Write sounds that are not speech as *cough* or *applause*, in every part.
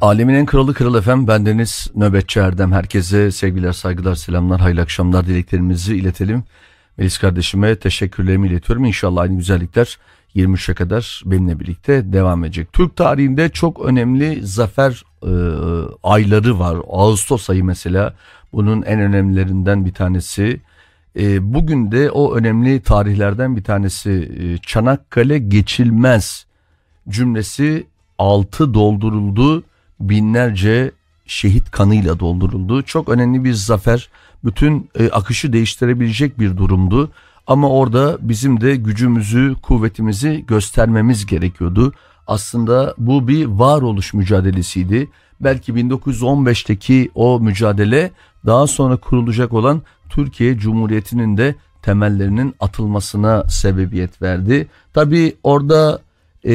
Alemin en kralı kral efem bendeniz Nöbetçi Erdem herkese sevgiler saygılar selamlar hayırlı akşamlar dileklerimizi iletelim Melis kardeşime teşekkürlerimi iletiyorum İnşallah aynı güzellikler 23'e kadar benimle birlikte devam edecek. Türk tarihinde çok önemli zafer e, ayları var. Ağustos ayı mesela bunun en önemlilerinden bir tanesi. E, bugün de o önemli tarihlerden bir tanesi e, Çanakkale geçilmez cümlesi altı dolduruldu binlerce şehit kanıyla dolduruldu. Çok önemli bir zafer bütün e, akışı değiştirebilecek bir durumdu. Ama orada bizim de gücümüzü, kuvvetimizi göstermemiz gerekiyordu. Aslında bu bir varoluş mücadelesiydi. Belki 1915'teki o mücadele daha sonra kurulacak olan Türkiye Cumhuriyeti'nin de temellerinin atılmasına sebebiyet verdi. Tabi orada e,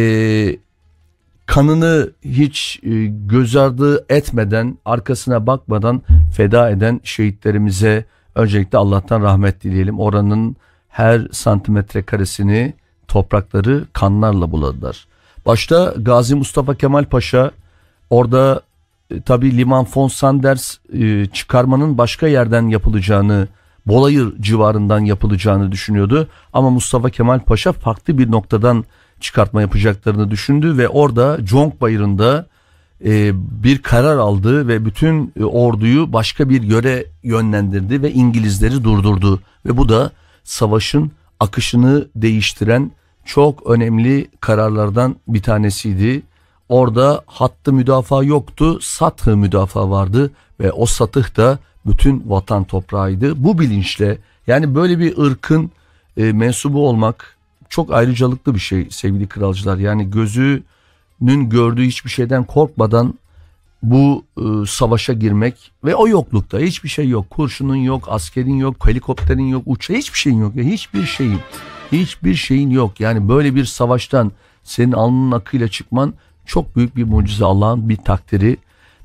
kanını hiç e, göz ardı etmeden arkasına bakmadan feda eden şehitlerimize öncelikle Allah'tan rahmet dileyelim. Oranın her santimetre karesini toprakları kanlarla buladılar. Başta Gazi Mustafa Kemal Paşa orada e, tabi Liman von Sanders e, çıkarmanın başka yerden yapılacağını Bolayır civarından yapılacağını düşünüyordu. Ama Mustafa Kemal Paşa farklı bir noktadan çıkartma yapacaklarını düşündü ve orada Conk Bayırı'nda e, bir karar aldı ve bütün e, orduyu başka bir yöre yönlendirdi ve İngilizleri durdurdu. Ve bu da savaşın akışını değiştiren çok önemli kararlardan bir tanesiydi. Orada hattı müdafaa yoktu, sathı müdafaa vardı ve o satıh da bütün vatan toprağıydı. Bu bilinçle yani böyle bir ırkın e, mensubu olmak çok ayrıcalıklı bir şey sevgili kralcılar. Yani gözünün gördüğü hiçbir şeyden korkmadan bu e, savaşa girmek ve o yoklukta hiçbir şey yok. Kurşunun yok, askerin yok, helikopterin yok, uçağı hiçbir şeyin yok. Yani hiçbir şeyin, hiçbir şeyin yok. Yani böyle bir savaştan senin alnının akıyla çıkman çok büyük bir mucize Allah'ın bir takdiri.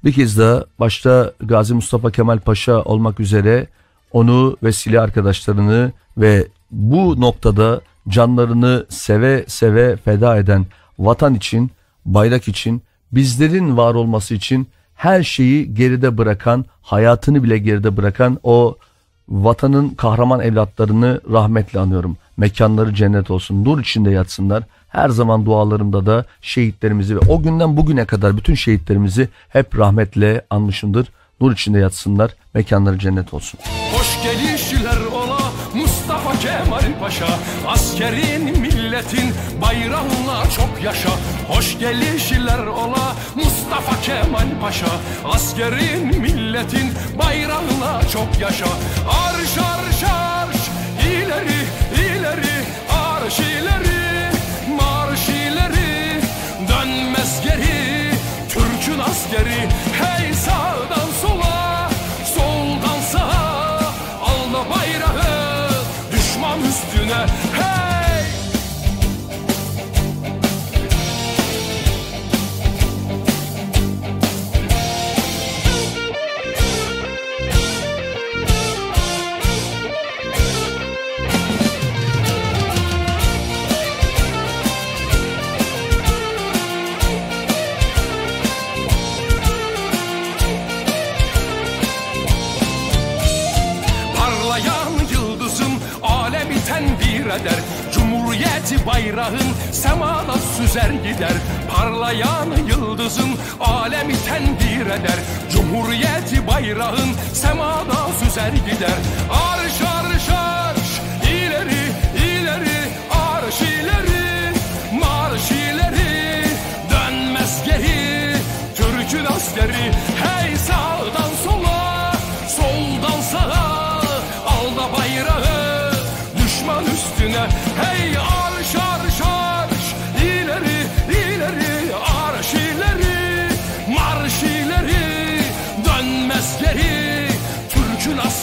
Bir kez daha başta Gazi Mustafa Kemal Paşa olmak üzere onu ve silah arkadaşlarını ve bu noktada canlarını seve seve feda eden vatan için, bayrak için, bizlerin var olması için her şeyi geride bırakan, hayatını bile geride bırakan o vatanın kahraman evlatlarını rahmetle anıyorum. Mekanları cennet olsun, nur içinde yatsınlar. Her zaman dualarımda da şehitlerimizi ve o günden bugüne kadar bütün şehitlerimizi hep rahmetle anmışımdır. Nur içinde yatsınlar, mekanları cennet olsun. Hoş gelişler Mustafa Kemal Paşa Askerin milletin bayrağına çok yaşa. Hoş gelişler ola Mustafa Kemal Paşa Askerin milletin bayrağına çok yaşa. Arş bayrağın semada süzer gider. Parlayan yıldızın alemi tenvir eder. Cumhuriyet bayrağın semada süzer gider. Arş arş arş ileri ileri arş ileri. Marş ileri dönmez geri. Türk'ün askeri hey sağdan sola. Soldan sağa al da bayrağı düşman üstüne. Hey arş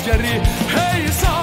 Türk'ün askeri hey sağdan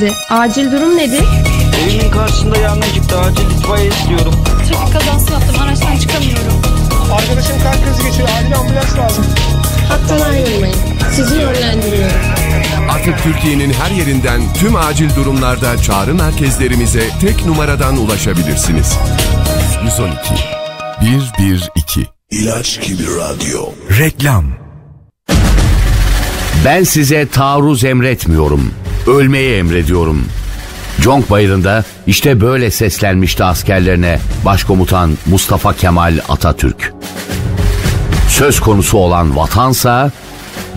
merkezi. Acil durum nedir? Evimin karşısında yangın çıktı. Acil itfaiye istiyorum. Trafik kazası yaptım. Araçtan çıkamıyorum. Arkadaşım kalp krizi geçiriyor. Acil ambulans lazım. Hattan ayrılmayın. Sizi yönlendiriyorum. Artık Türkiye'nin her yerinden tüm acil durumlarda çağrı merkezlerimize tek numaradan ulaşabilirsiniz. 112 112 İlaç gibi radyo. Reklam. Ben size taarruz emretmiyorum. Ölmeyi emrediyorum. Conk Bayırı'nda işte böyle seslenmişti askerlerine Başkomutan Mustafa Kemal Atatürk. Söz konusu olan vatansa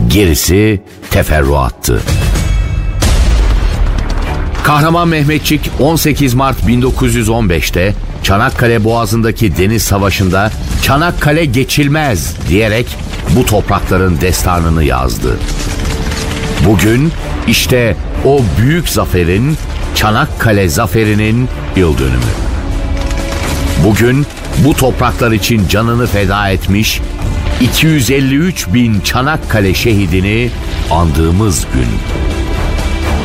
gerisi teferruattı. Kahraman Mehmetçik 18 Mart 1915'te Çanakkale Boğazı'ndaki deniz savaşında Çanakkale geçilmez diyerek bu toprakların destanını yazdı. Bugün işte o büyük zaferin Çanakkale zaferinin yıl dönümü. Bugün bu topraklar için canını feda etmiş 253 bin Çanakkale şehidini andığımız gün.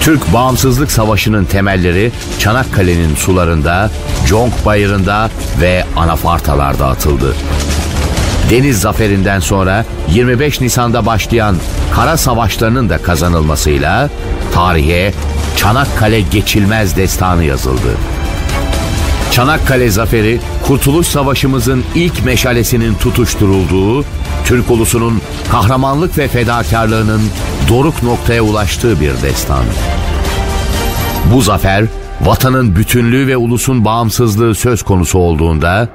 Türk Bağımsızlık Savaşı'nın temelleri Çanakkale'nin sularında, Conk Bayırı'nda ve Anafartalar'da atıldı. Deniz zaferinden sonra 25 Nisan'da başlayan kara savaşlarının da kazanılmasıyla tarihe Çanakkale geçilmez destanı yazıldı. Çanakkale zaferi Kurtuluş Savaşımızın ilk meşalesinin tutuşturulduğu, Türk ulusunun kahramanlık ve fedakarlığının doruk noktaya ulaştığı bir destan. Bu zafer vatanın bütünlüğü ve ulusun bağımsızlığı söz konusu olduğunda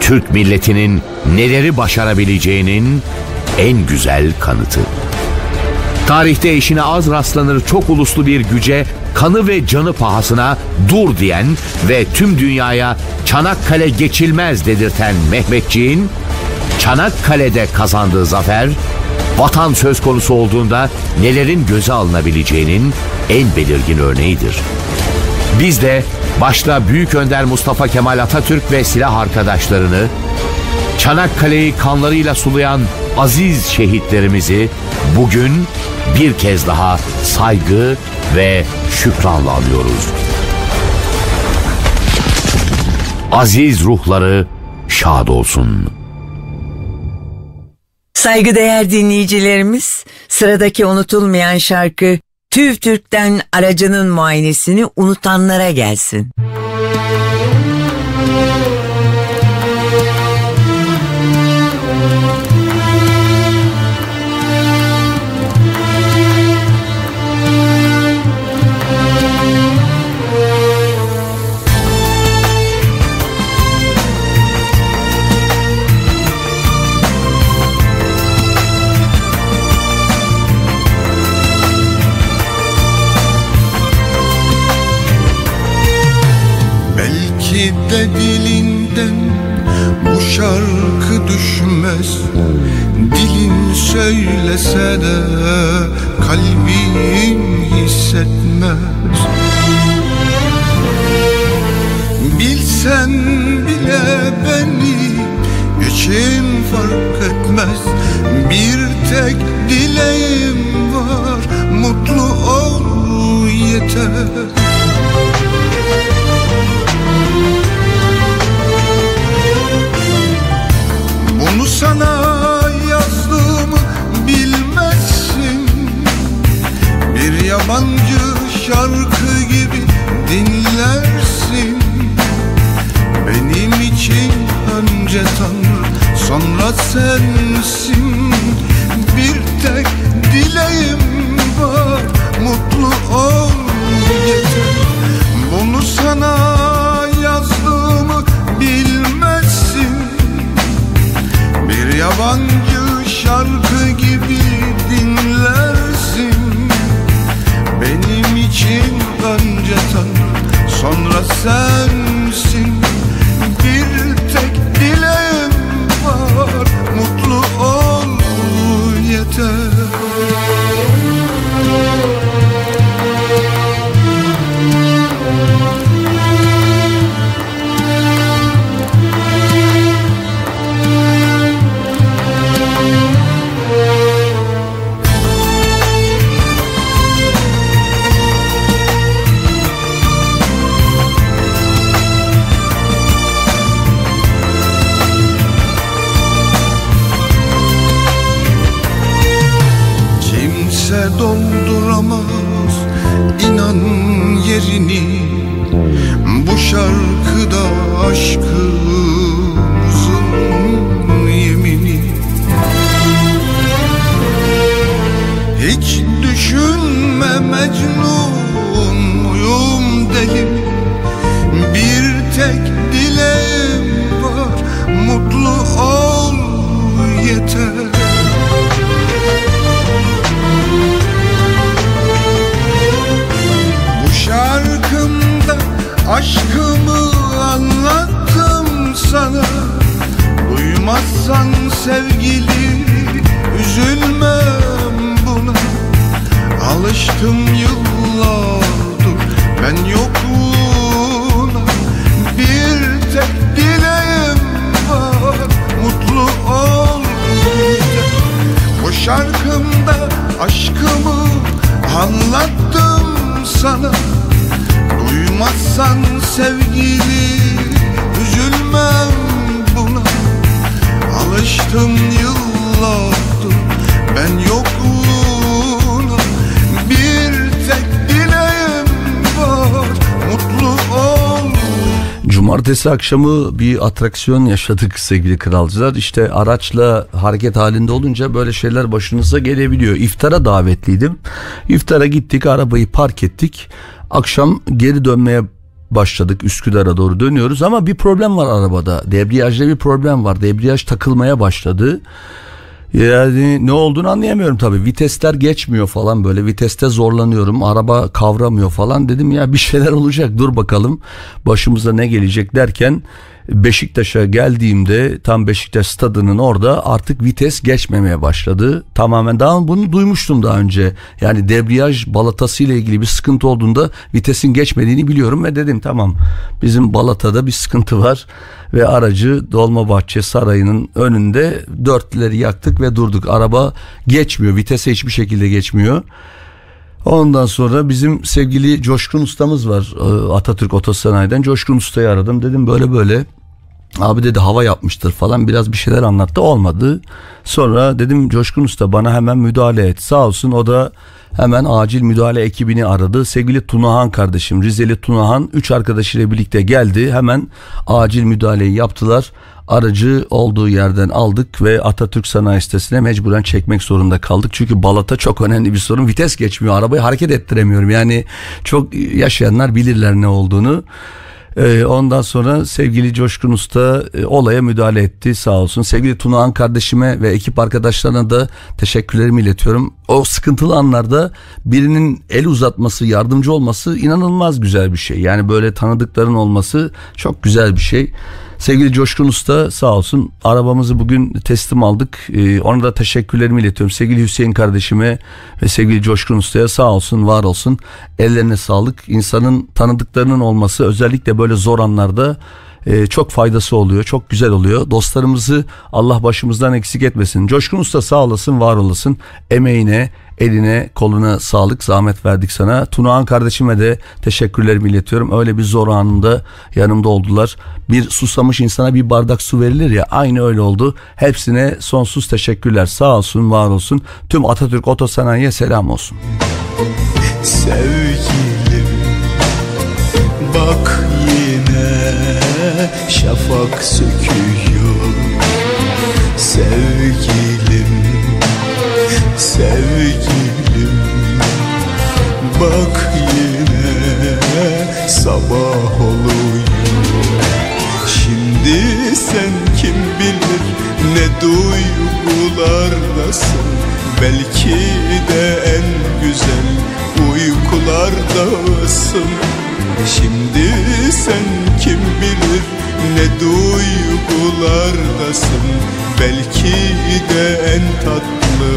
Türk milletinin neleri başarabileceğinin en güzel kanıtı. Tarihte eşine az rastlanır çok uluslu bir güce kanı ve canı pahasına dur diyen ve tüm dünyaya Çanakkale geçilmez dedirten Mehmetçiğin Çanakkale'de kazandığı zafer vatan söz konusu olduğunda nelerin göze alınabileceğinin en belirgin örneğidir. Biz de başta Büyük Önder Mustafa Kemal Atatürk ve silah arkadaşlarını Çanakkale'yi kanlarıyla sulayan aziz şehitlerimizi bugün bir kez daha saygı ve şükranla anıyoruz. Aziz ruhları şad olsun. Saygıdeğer dinleyicilerimiz, sıradaki unutulmayan şarkı TÜV TÜRK'ten aracının muayenesini unutanlara gelsin. Belki düşmez Dilin söylese de kalbin hissetmez. Bilsen bile beni için fark etmez. Bir tek dileğim var mutlu ol yeter sana yazdığımı bilmezsin. Bir yabancı şarkı gibi dinlersin. Benim için önce Tanrı sonra sensin. Bir tek dileğim var mutlu ol yeter. Bunu sana yabancı şarkı gibi dinlersin. Benim için önce Tanrı sonra sensin Cumartesi akşamı bir atraksiyon yaşadık sevgili kralcılar. İşte araçla hareket halinde olunca böyle şeyler başınıza gelebiliyor. İftara davetliydim. İftara gittik arabayı park ettik. Akşam geri dönmeye başladık Üsküdar'a doğru dönüyoruz ama bir problem var arabada. Debriyajda bir problem var. Debriyaj takılmaya başladı. Yani ne olduğunu anlayamıyorum tabii. Vitesler geçmiyor falan böyle. Viteste zorlanıyorum. Araba kavramıyor falan. Dedim ya bir şeyler olacak. Dur bakalım başımıza ne gelecek derken Beşiktaş'a geldiğimde tam Beşiktaş stadının orada artık vites geçmemeye başladı. Tamamen daha bunu duymuştum daha önce. Yani debriyaj balatası ile ilgili bir sıkıntı olduğunda vitesin geçmediğini biliyorum ve dedim tamam bizim balatada bir sıkıntı var ve aracı Dolmabahçe Sarayı'nın önünde dörtleri yaktık ve durduk. Araba geçmiyor vitese hiçbir şekilde geçmiyor. Ondan sonra bizim sevgili Coşkun ustamız var e, Atatürk Otosanayi'den. Coşkun ustayı aradım dedim böyle böyle. Abi dedi hava yapmıştır falan biraz bir şeyler anlattı olmadı. Sonra dedim Coşkun Usta bana hemen müdahale et. Sağ olsun o da hemen acil müdahale ekibini aradı. Sevgili Tunahan kardeşim Rizeli Tunahan 3 arkadaşıyla birlikte geldi. Hemen acil müdahaleyi yaptılar. Aracı olduğu yerden aldık ve Atatürk Sanayi Sitesi'ne mecburen çekmek zorunda kaldık. Çünkü balata çok önemli bir sorun. Vites geçmiyor. Arabayı hareket ettiremiyorum. Yani çok yaşayanlar bilirler ne olduğunu. Ee, ondan sonra sevgili Coşkun Usta e, olaya müdahale etti sağ olsun. Sevgili Tunağan kardeşime ve ekip arkadaşlarına da teşekkürlerimi iletiyorum. O sıkıntılı anlarda birinin el uzatması, yardımcı olması inanılmaz güzel bir şey. Yani böyle tanıdıkların olması çok güzel bir şey. Sevgili Coşkun Usta sağ olsun arabamızı bugün teslim aldık. Ee, ona da teşekkürlerimi iletiyorum. Sevgili Hüseyin kardeşime ve sevgili Coşkun Usta'ya sağ olsun var olsun. Ellerine sağlık. İnsanın tanıdıklarının olması özellikle böyle zor anlarda e, çok faydası oluyor. Çok güzel oluyor. Dostlarımızı Allah başımızdan eksik etmesin. Coşkun Usta sağ olasın, var olasın. Emeğine, eline, koluna sağlık, zahmet verdik sana. Tunağan kardeşime de teşekkürlerimi iletiyorum. Öyle bir zor anında yanımda oldular. Bir susamış insana bir bardak su verilir ya aynı öyle oldu. Hepsine sonsuz teşekkürler. Sağ olsun, var olsun. Tüm Atatürk Otosanayi'ye selam olsun. Sevgilim bak yine şafak söküyor duygulardasın Belki de en güzel uykulardasın. Şimdi sen kim bilir ne duygulardasın. Belki de en tatlı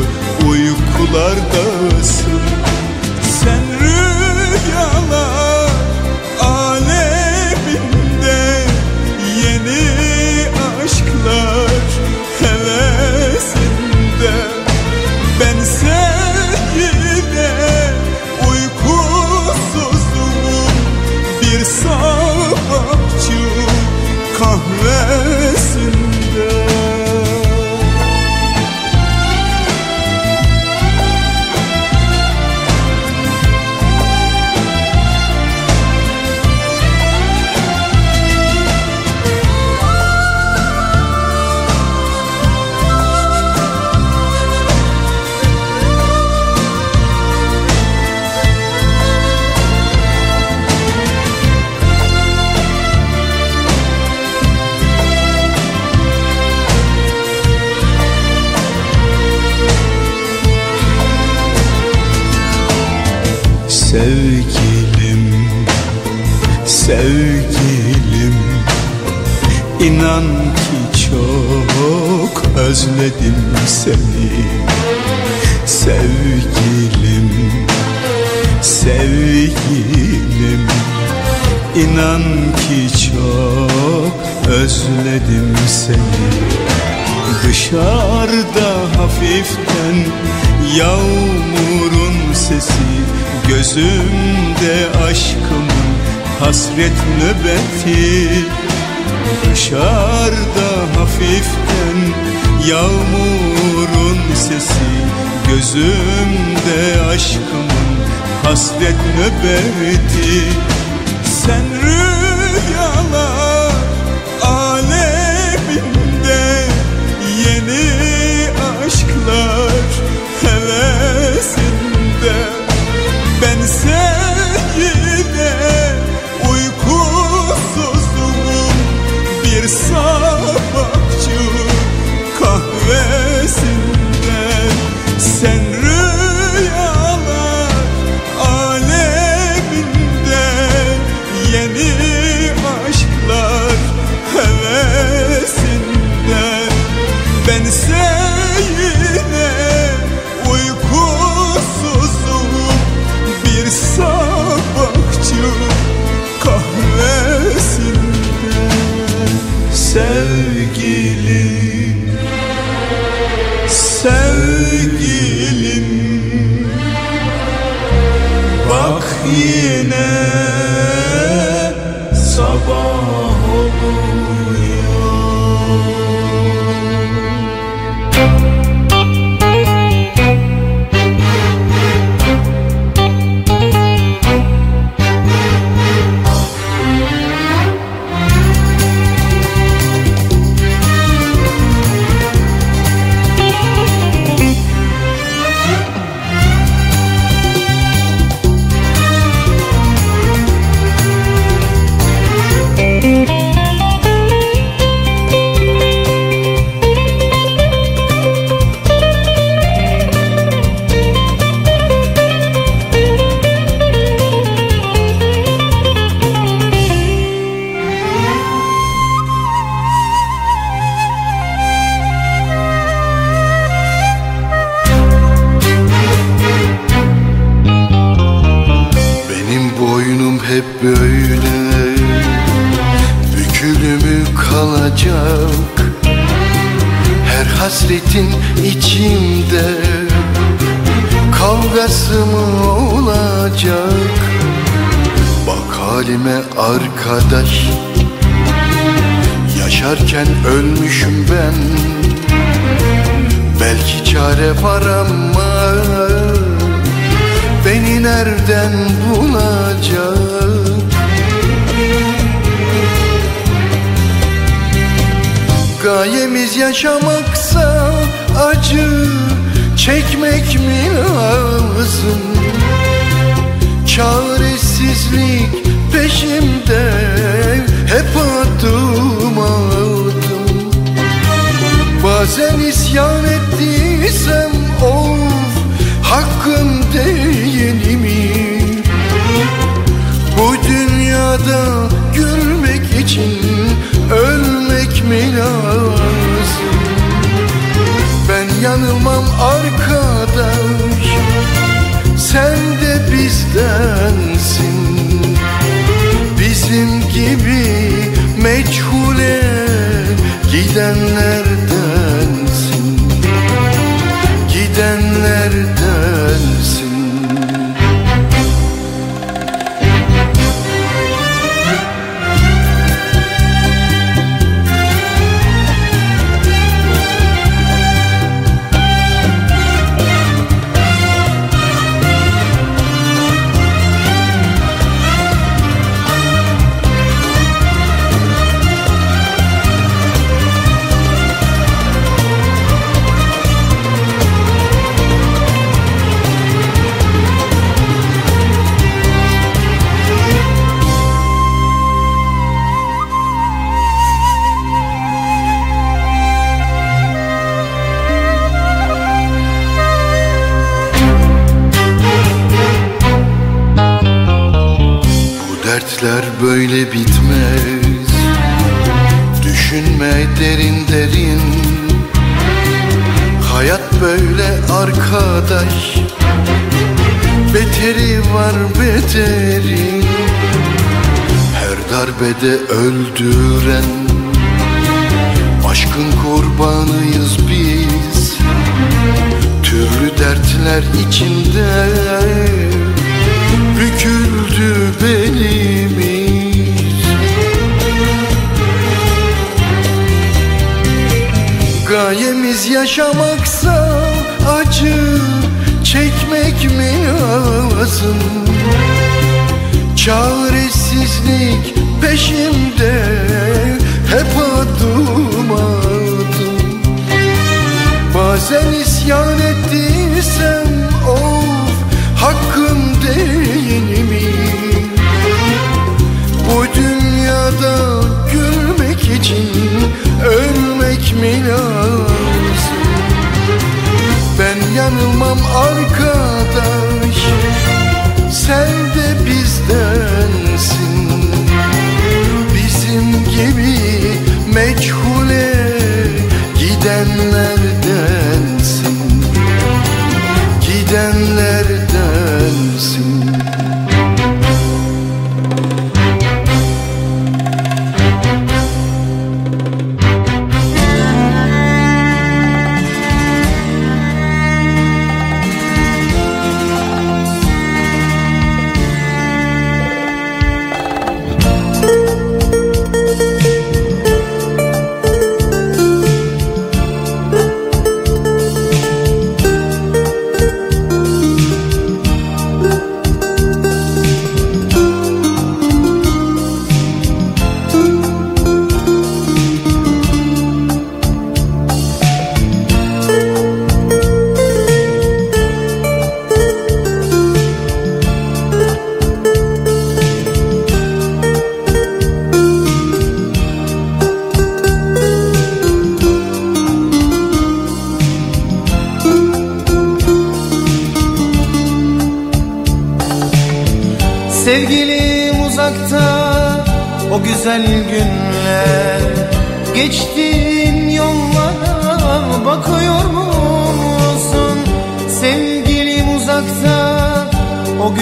uykulardasın Dışarıda hafiften yağmurun sesi Gözümde aşkımın hasret nöbeti. Dışarıda hafiften yağmurun sesi Gözümde aşkımın hasret nöbeti. Sen rüyamda Bazen isyan ettiysem of hakkım değil mi? Bu dünyada gülmek için ölmek mi lazım? Ben yanılmam arkadaş Sen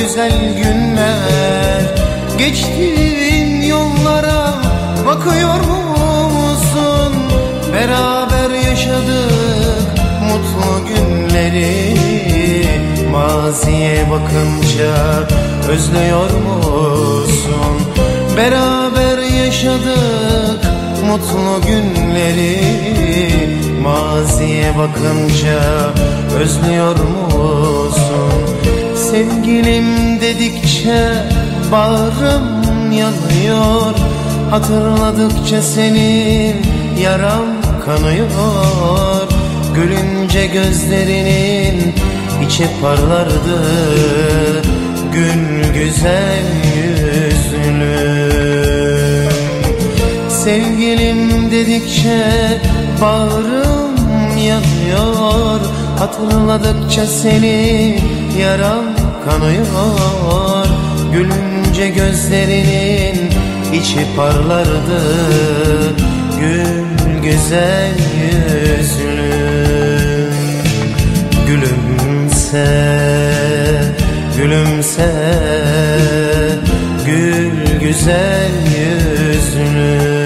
güzel günler Geçtiğin yollara bakıyor musun? Beraber yaşadık mutlu günleri Maziye bakınca özlüyor musun? Beraber yaşadık mutlu günleri Maziye bakınca özlüyor musun? Sevgilim dedikçe bağrım yanıyor. Hatırladıkça senin yaram kanıyor. Gülünce gözlerinin içi parlardı. Gül güzel yüzlü. Sevgilim dedikçe bağrım yanıyor. Hatırladıkça seni yaram kanıyor Gülünce gözlerinin içi parlardı. Gül güzel yüzlü Gülümse, gülümse Gül güzel yüzlüm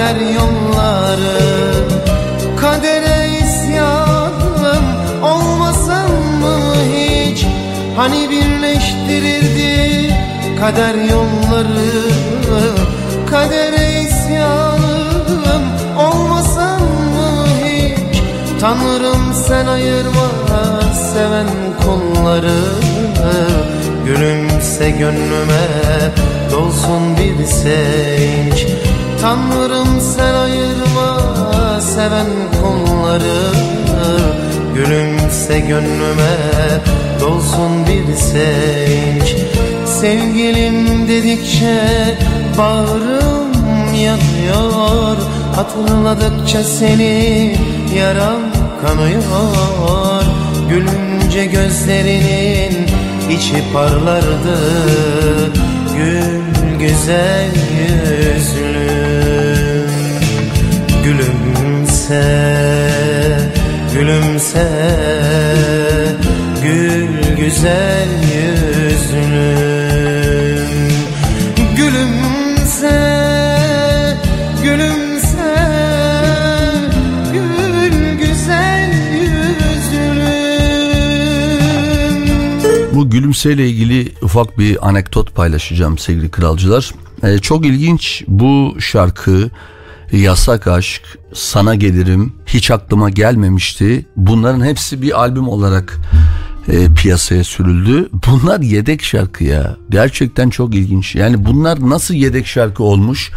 kader yolları. Kadere isyanım olmasam mı hiç? Hani birleştirirdi kader yolları. Kadere isyanım olmasam mı hiç? Tanrım sen ayırma seven kulları Gülümse gönlüme dolsun bir sevinç Tanrım sen ayırma seven kulları Gülümse gönlüme dolsun bir sevinç. Sevgilim dedikçe bağrım yanıyor. Hatırladıkça seni yaram kanıyor. Gülünce gözlerinin içi parlardı. Gül güzel yüzlüm Gülümse, gülümse. Gül güzel yüzlüm Gülümse, gülümse. Gül güzel yüzlüm Bu gülümseyle ilgili ufak bir anekdot paylaşacağım sevgili kralcılar. Ee, çok ilginç bu şarkı Yasak Aşk, Sana Gelirim hiç aklıma gelmemişti. Bunların hepsi bir albüm olarak e, piyasaya sürüldü. Bunlar yedek şarkı ya. Gerçekten çok ilginç. Yani bunlar nasıl yedek şarkı olmuş?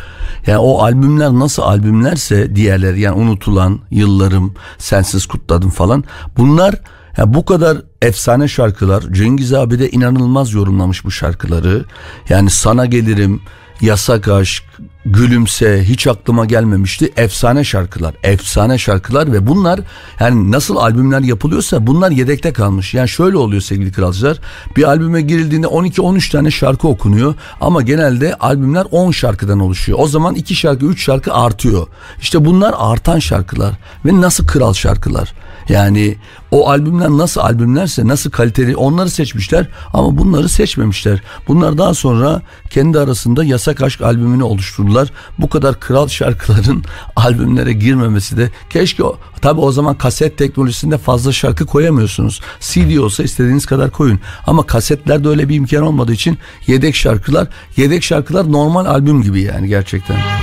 Yani o albümler nasıl albümlerse diğerleri yani unutulan yıllarım, sensiz kutladım falan. Bunlar ya bu kadar efsane şarkılar. Cengiz abi de inanılmaz yorumlamış bu şarkıları. Yani sana gelirim, yasak aşk, gülümse hiç aklıma gelmemişti. Efsane şarkılar, efsane şarkılar ve bunlar yani nasıl albümler yapılıyorsa bunlar yedekte kalmış. Yani şöyle oluyor sevgili kralcılar. Bir albüme girildiğinde 12-13 tane şarkı okunuyor ama genelde albümler 10 şarkıdan oluşuyor. O zaman 2 şarkı 3 şarkı artıyor. İşte bunlar artan şarkılar ve nasıl kral şarkılar. Yani o albümler nasıl albümlerse nasıl kaliteli onları seçmişler ama bunları seçmemişler. Bunlar daha sonra kendi arasında Yasak Aşk albümünü oluşturdular. Bu kadar kral şarkıların *laughs* albümlere girmemesi de keşke tabi o zaman kaset teknolojisinde fazla şarkı koyamıyorsunuz. CD olsa istediğiniz kadar koyun. Ama kasetlerde öyle bir imkan olmadığı için yedek şarkılar yedek şarkılar normal albüm gibi yani gerçekten.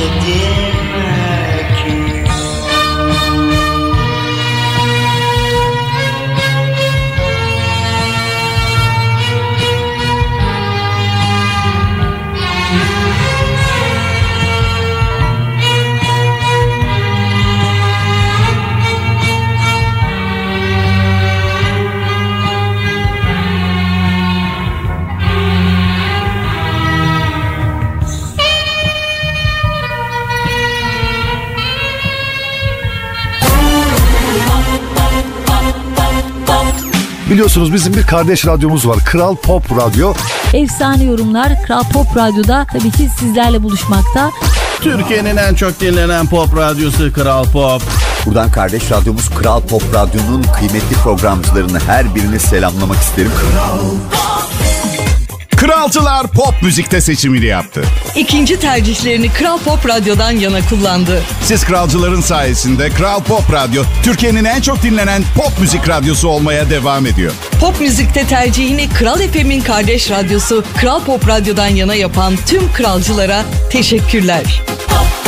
you. Biliyorsunuz bizim bir kardeş radyomuz var. Kral Pop Radyo. Efsane yorumlar Kral Pop Radyo'da tabii ki sizlerle buluşmakta. Türkiye'nin en çok dinlenen pop radyosu Kral Pop. Buradan kardeş radyomuz Kral Pop Radyo'nun kıymetli programcılarını her birini selamlamak isterim. Kralcılar pop müzikte seçimini yaptı. İkinci tercihlerini Kral Pop Radyo'dan yana kullandı. Siz kralcıların sayesinde Kral Pop Radyo Türkiye'nin en çok dinlenen pop müzik radyosu olmaya devam ediyor. Pop müzikte tercihini Kral FM'in kardeş radyosu Kral Pop Radyo'dan yana yapan tüm kralcılara teşekkürler. affettirmeye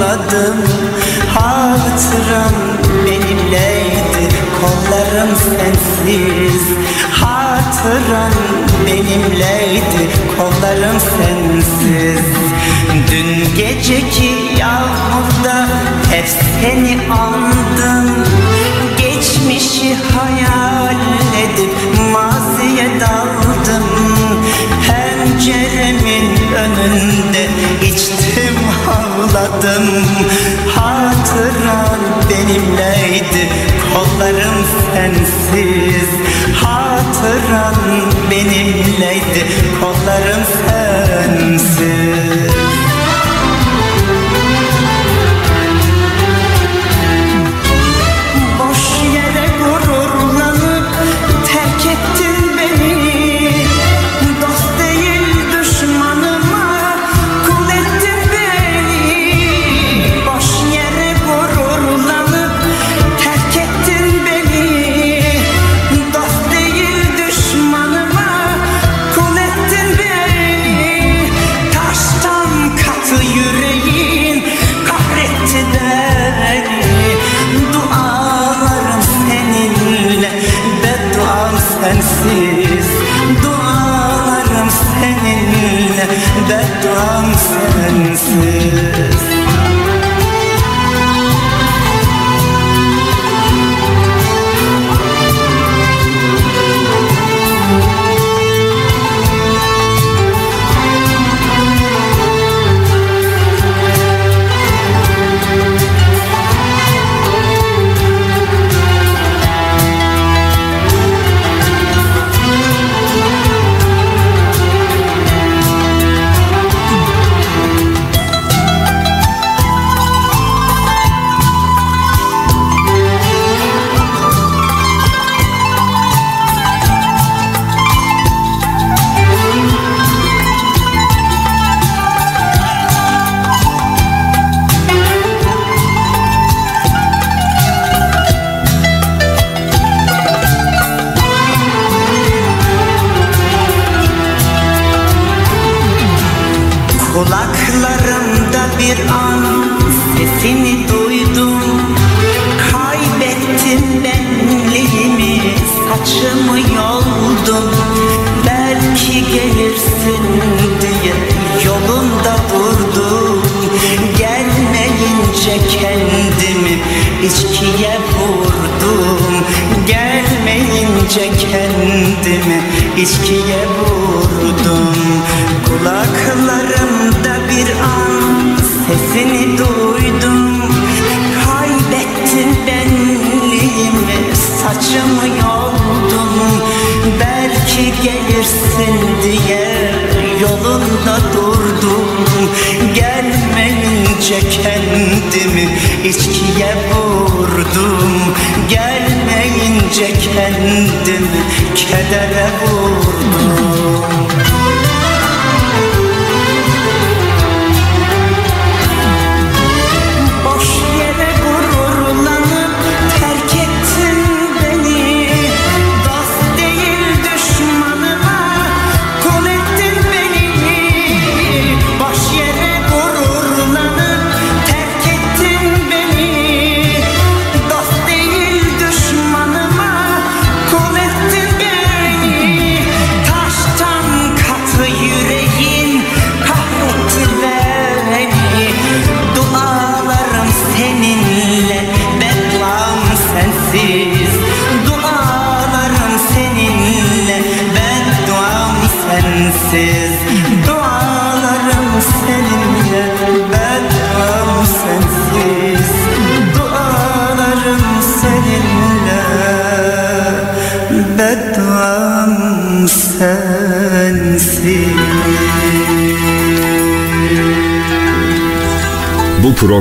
sakladım Hatıram benimleydi Kollarım sensiz. Hatıram benimleydi Kollarım sensiz. Dün geceki yağmurda Hep seni andım. Geçmişi hayal edip Maziye daldım. Penceremin önünde içtim ağladım Hatıran benimleydi. Kollarım sensiz. Hatıran benimleydi. Kollarım sensiz.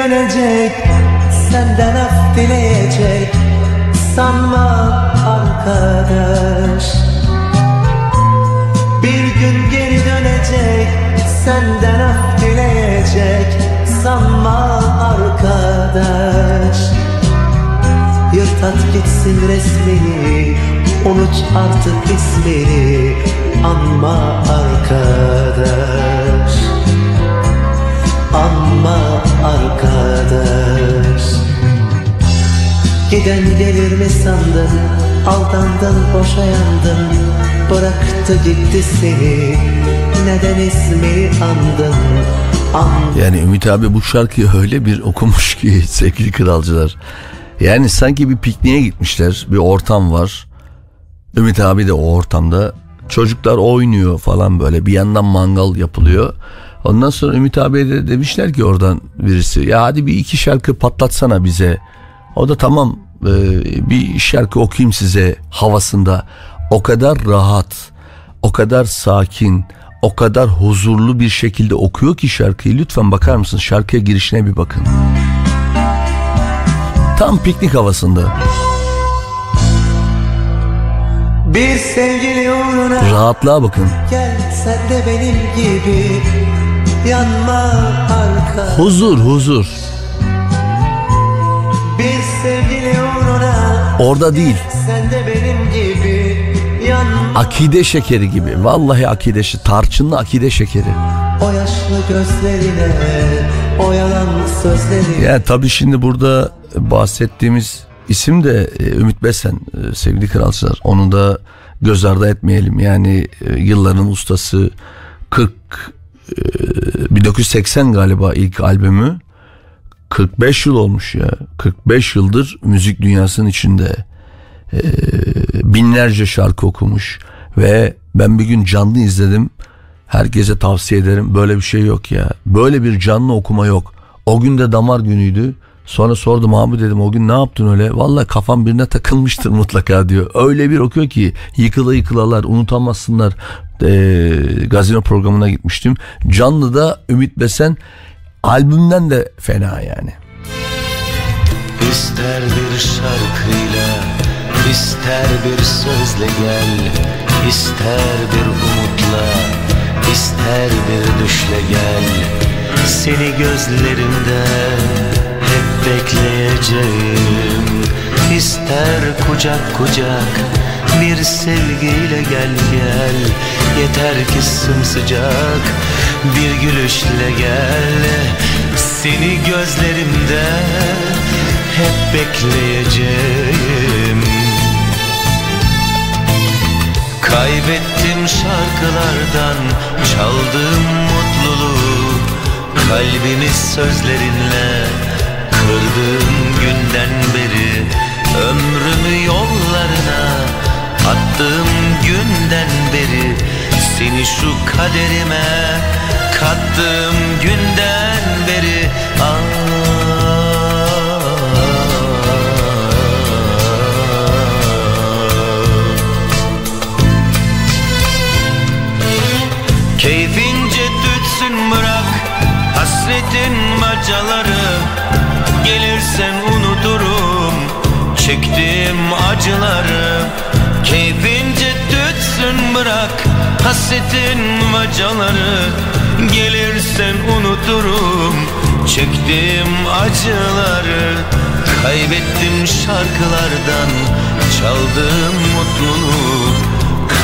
Dönecek senden af dileyecek. Sanma arkadaş. Bir gün geri dönecek Senden af dileyecek. Sanma arkadaş. Yırt at gitsin resmini Unut artık ismini. Anma arkadaş. Anma arkadaş Giden gelir mi sandın Aldandın boşa yandın Bıraktı gitti seni Neden ismini Andın Yani Ümit abi bu şarkıyı öyle bir okumuş ki *laughs* sevgili kralcılar. Yani sanki bir pikniğe gitmişler. Bir ortam var. Ümit abi de o ortamda. Çocuklar oynuyor falan böyle. Bir yandan mangal yapılıyor. Ondan sonra Ümit abiye de demişler ki oradan birisi. Ya hadi bir iki şarkı patlatsana bize. O da tamam e, bir şarkı okuyayım size havasında. O kadar rahat, o kadar sakin, o kadar huzurlu bir şekilde okuyor ki şarkıyı. Lütfen bakar mısın şarkıya girişine bir bakın. Tam piknik havasında. Bir sevgili uğruna Rahatlığa bakın. Gel sen de benim gibi Yanma arka Huzur, huzur. Bir sevgili uğruna Orada değil. Sen de benim gibi Yanma Akide şekeri gibi. Vallahi akide şekeri. Tarçınlı akide şekeri. o yaşlı gözlerine O yalan sözlerine Ya tabii şimdi burada bahsettiğimiz isim de e, Ümit Besen e, sevgili kralcılar. Onu da göz ardı etmeyelim. Yani e, yılların ustası 40 e, 1980 galiba ilk albümü 45 yıl olmuş ya. 45 yıldır müzik dünyasının içinde e, binlerce şarkı okumuş ve ben bir gün canlı izledim. Herkese tavsiye ederim. Böyle bir şey yok ya. Böyle bir canlı okuma yok. O gün de damar günüydü. Sonra sordum abi dedim o gün ne yaptın öyle? Vallahi kafam birine takılmıştır mutlaka diyor. Öyle bir okuyor ki yıkıla yıkılalar unutamazsınlar. Ee, gazino programına gitmiştim. Canlı da Ümit Besen albümden de fena yani. İster bir şarkıyla, ister bir sözle gel, ister bir umutla, ister bir düşle gel. Seni gözlerimde bekleyeceğim. İster kucak kucak bir sevgiyle gel gel. Yeter ki sımsıcak bir gülüşle gel. Seni gözlerimde hep bekleyeceğim Kaybettim şarkılardan çaldığım mutluluğu Kalbimi sözlerinle kırdığım günden beri Ömrümü yollarına attığım günden beri Seni şu kaderime kattığım günden beri Keyfince tütsün bırak hasretin macaları Gelirsen unuturum çektiğim acıları. Keyfince tütsün bırak hasretin macaları Gelirsen unuturum çektiğim acıları. Kaybettim şarkılardan çaldığım mutluluğu.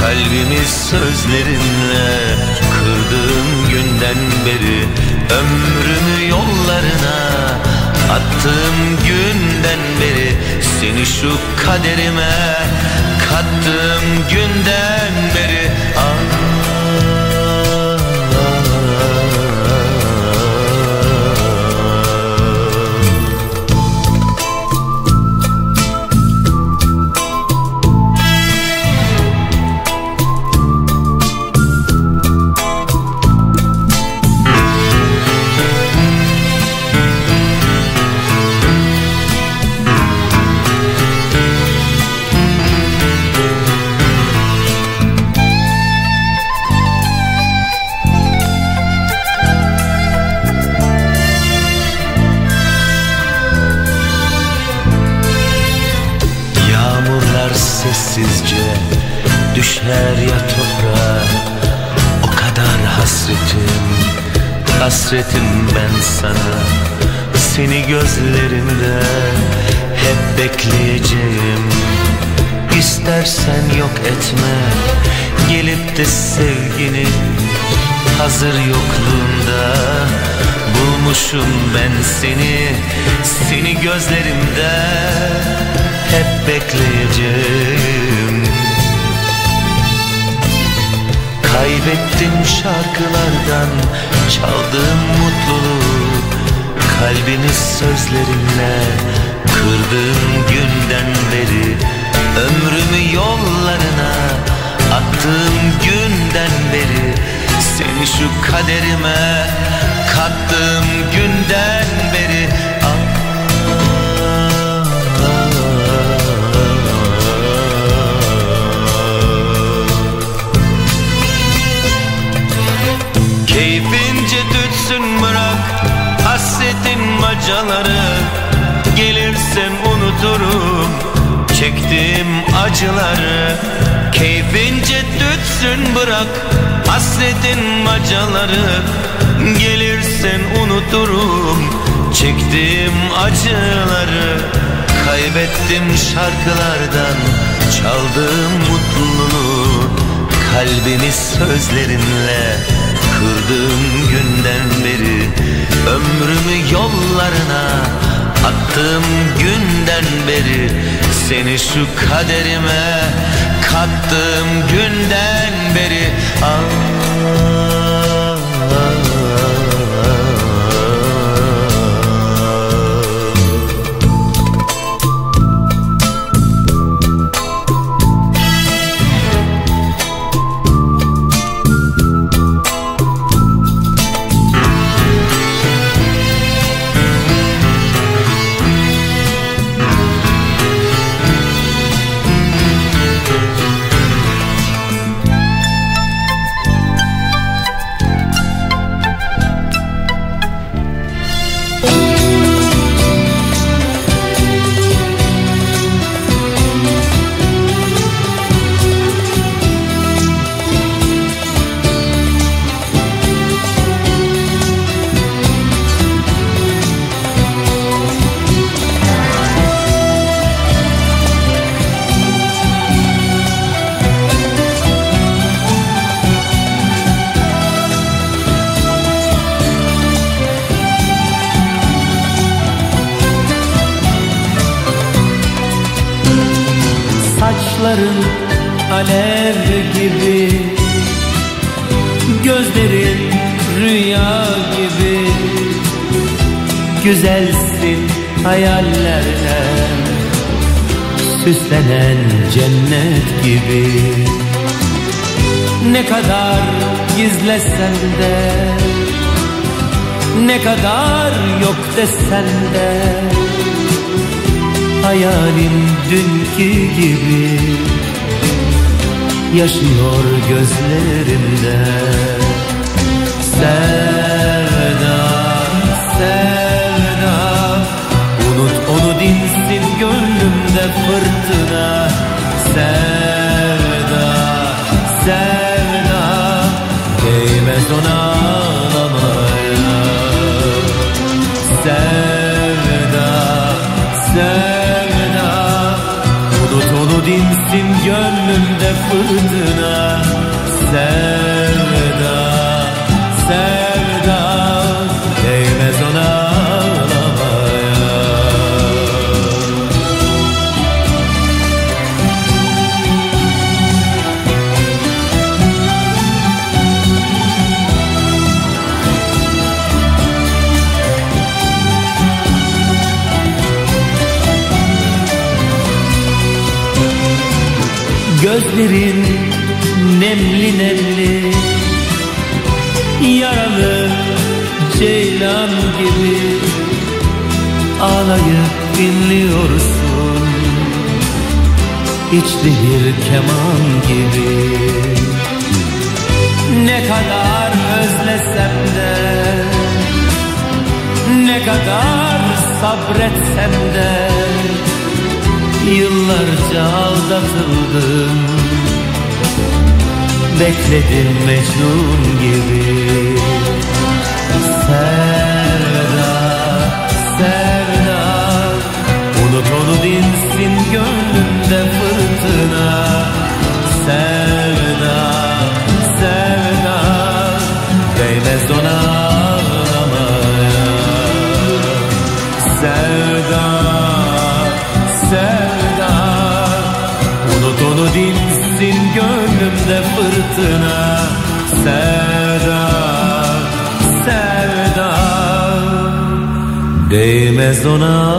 Kalbimi sözlerinle kırdığım günden beri Ömrümü yollarına attığım günden beri Seni şu kaderime kattığım günden beri hasretim ben sana Seni gözlerinde hep bekleyeceğim. İstersen yok etme Gelip de sevgini hazır yokluğunda Bulmuşum ben seni. Seni gözlerimde hep bekleyeceğim Kaybettim şarkılardan çaldığım mutluluğu Kalbini sözlerinle kırdığım günden beri Ömrümü yollarına attığım günden beri Seni şu kaderime kattığım günden hasretin macaları Gelirsen unuturum çektiğim acıları. Keyfince tütsün bırak hasretin macaları Gelirsen unuturum çektiğim acıları. Kaybettim şarkılardan çaldığım mutluluğu. Kalbini sözlerinle kırdığım günden beri Ömrümü yollarına attığım günden beri Seni şu kaderime kattığım günden beri. Saçların Yaşıyor gözlerimde fırtına Sevda, Gözlerin nemli nemli Yaralı ceylan gibi. Ağlayıp dinliyorsun İçli bir keman gibi. Ne kadar özlesem de Ne kadar sabretsem de Yıllarca aldatıldım Bekledim Mecnun gibi. Sevda, sevda Unut onu dinsin gönlümde fırtına. Sevda, gönlümde fırtına. Sevda, sevda. Değmez ona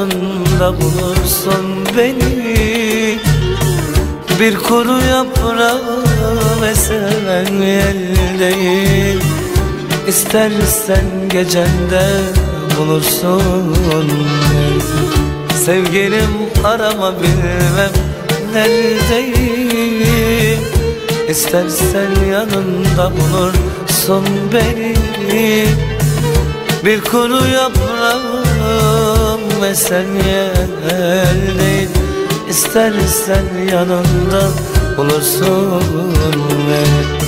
yanında bulursun beni. Bir kuru yaprağı ve seven yeldeyim İstersen gecende bulursun Sevgilim arama bilmem neredeyim. İstersen yanında bulursun beni. Bir kuru yaprağım ve sen yeldeyim İstersen yanında bulursun beni.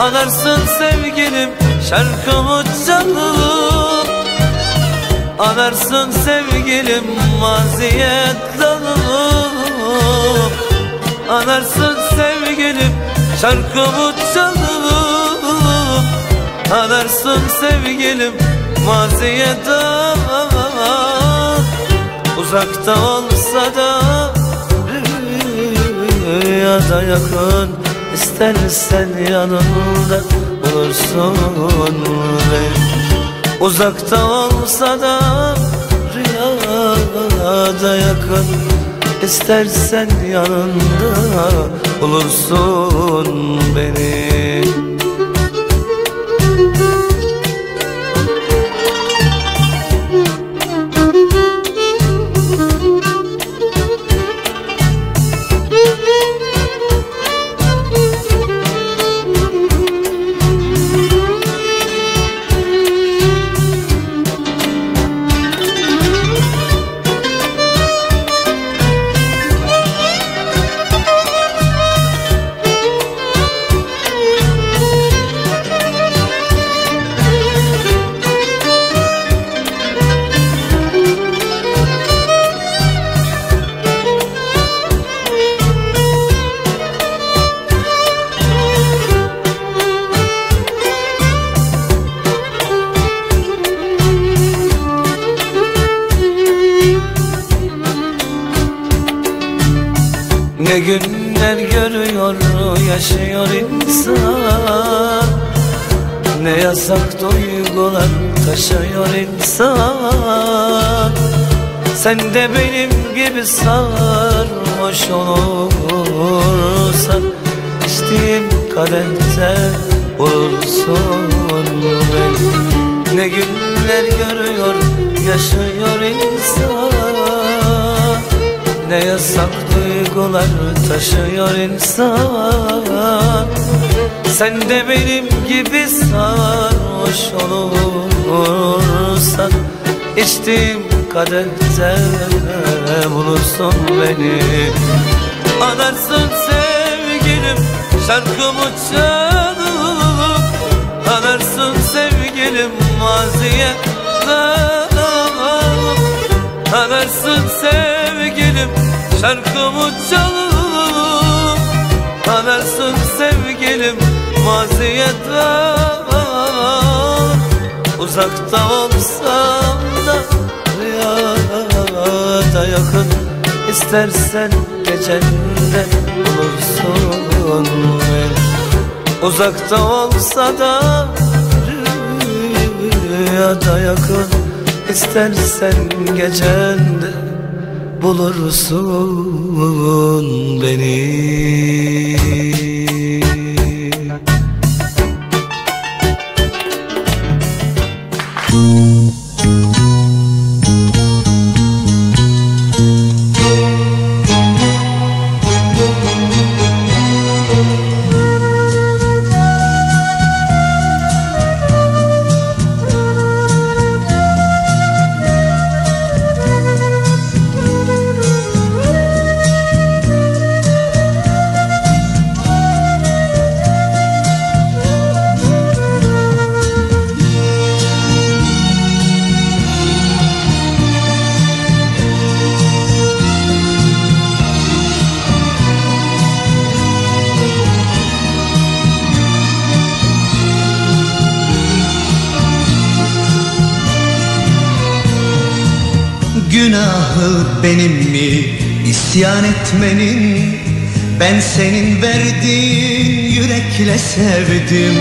Anarsın sevgilim şarkımı çalıp Anarsın sevgilim maziye dalıp Anarsın sevgilim şarkımı çalıp Anarsın sevgilim maziye dalıp Uzakta olsa da rüyada yakın. İstersen yanımda bulursun. Beni Uzakta olsa da rüyada yakın. İstersen yanında bulursun beni Ne günler görüyor yaşıyor insan. Ne yasak duygular taşıyor insan. Sen de benim gibi sarhoş olursan İçtiğim kadehte olursun beni. Ne günler görüyor yaşıyor insan ne yasak duygular taşıyor insan. Sen de benim gibi sarhoş olursan İçtiğim kadehte bulursun beni. Anarsın sevgilim Şarkımı çalıp Anarsın sevgilim maziye Anarsın sevgilim Şarkımı çalıp Anarsın sevgilim maziye Uzakta olsam da Rüyada yakın. İstersen gecende bulursun. Beni Uzakta olsa da Rüyada yakın İstersen gecende bulursun beni isyan etmenin Ben senin verdiğin yürekle sevdim.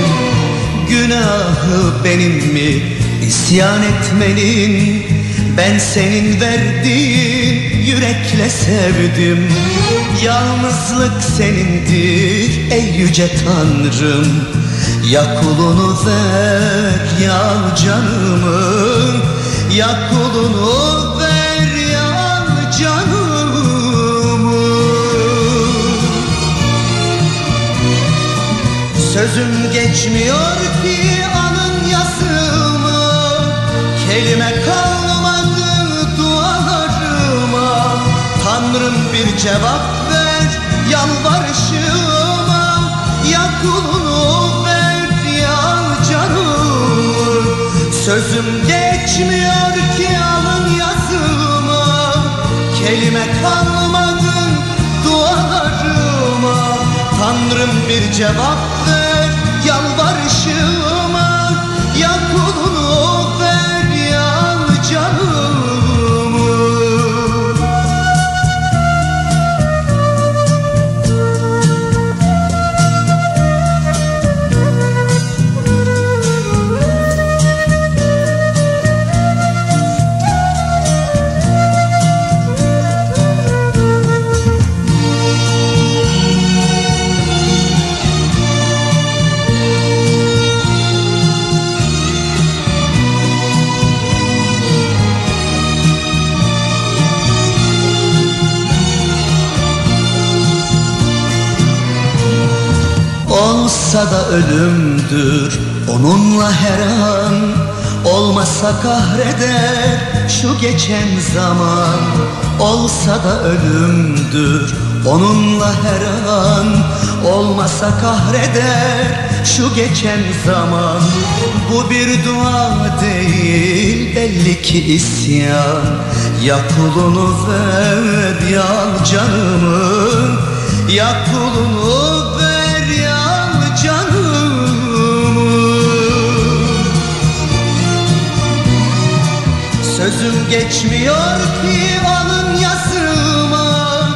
Günahı benim mi? İsyan etmenin Ben senin verdiğin yürekle sevdim. Yalnızlık senindir ey yüce Tanrım. Ya kulunu ver ya canımı. Ya kulunu Sözüm geçmiyor ki alın yazımı Kelime kalmadı dualarıma. Tanrım bir cevap ver yalvarışıma. Ya kulunu ver ya canım Sözüm geçmiyor ki alın yazıma Kelime kalmadı dualarıma. Tanrım bir cevap ver da ölümdür onunla her an. Olmasa kahreder şu geçen zaman. Olsa da ölümdür onunla her an. Olmasa kahreder şu geçen zaman. Bu bir dua değil belli ki isyan. Ya kulunu ver ya canımı. Ya kulunu ver Sözüm geçmiyor ki alın yazıma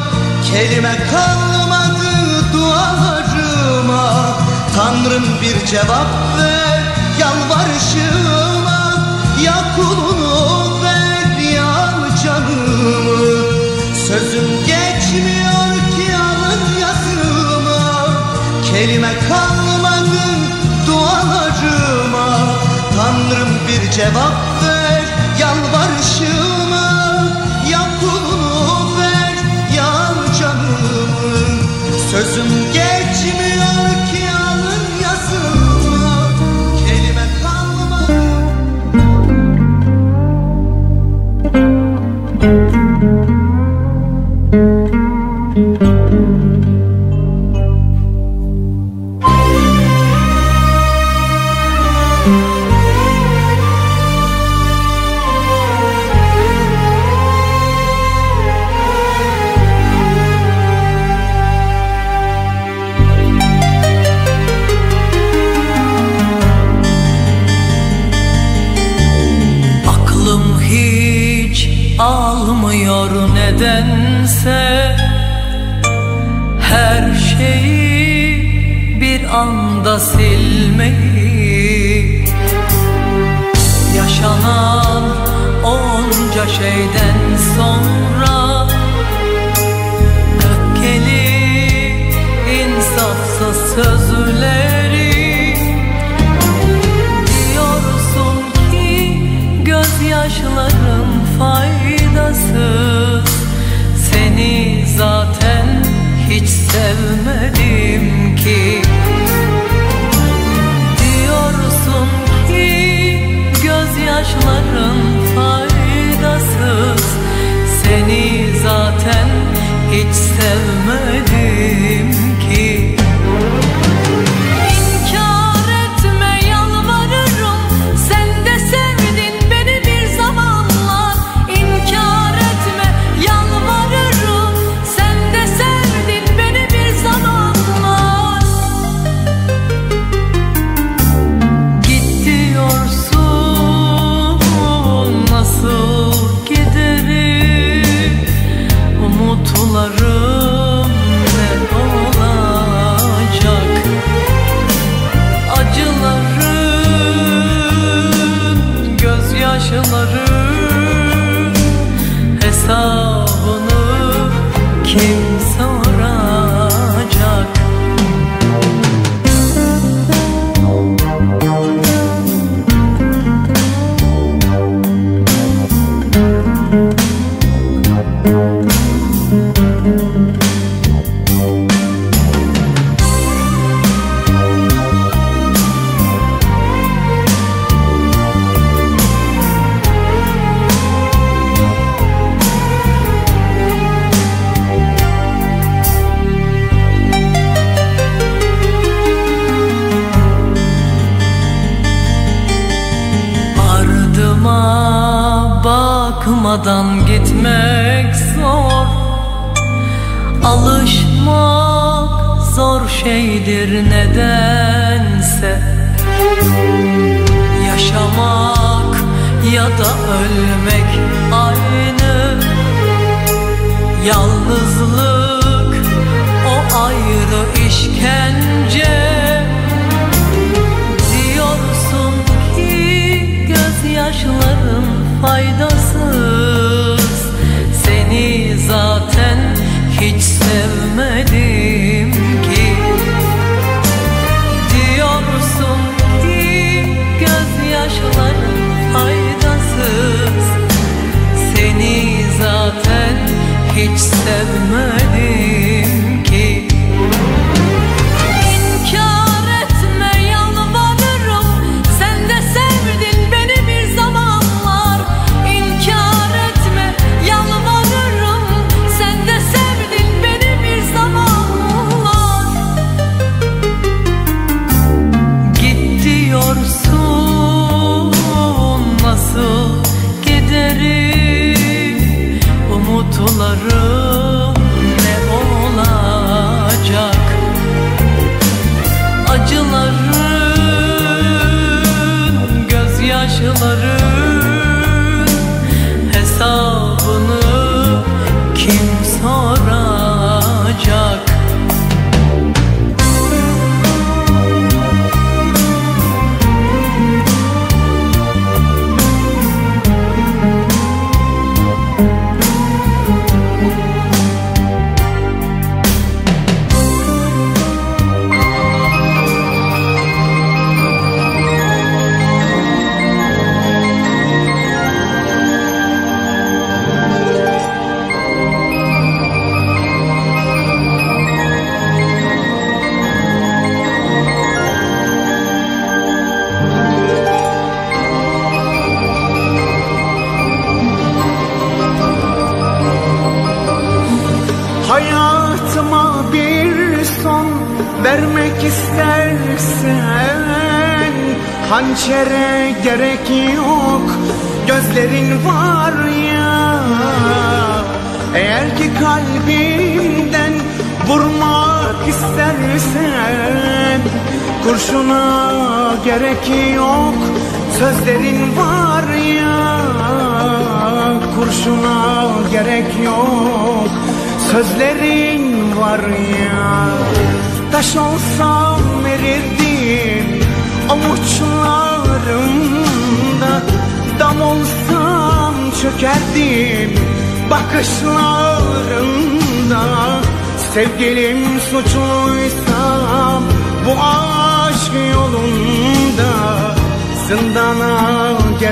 Kelime kalmadı dualarıma Tanrım bir cevap ver yalvarışıma Ya kulunu ver ya canımı. Sözüm geçmiyor ki alın yazıma Kelime kalmadı dualarıma Tanrım bir cevap ver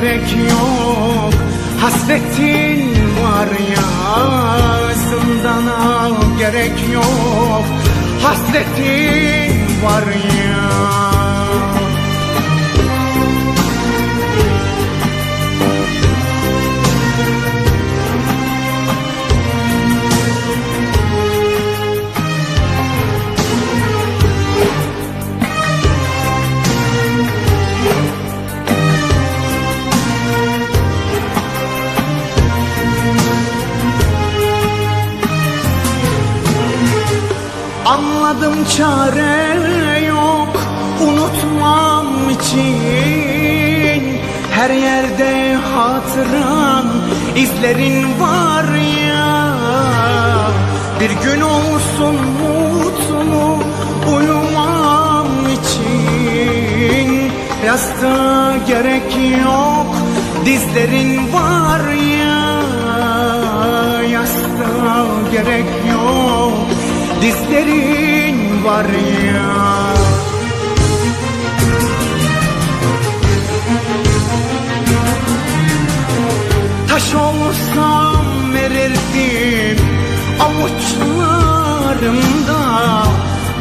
gerek yok. Hasretin var ya Zindana gerek yok. Hasretin var ya Anladım çare yok unutmam için. Her yerde hatıran izlerin var ya. Bir gün olsun mutlu uyumam için. Yastığa gerek yok dizlerin var ya. Yastığa gerek yok dizlerin var ya. Taş olsam verirdim avuçlarımda.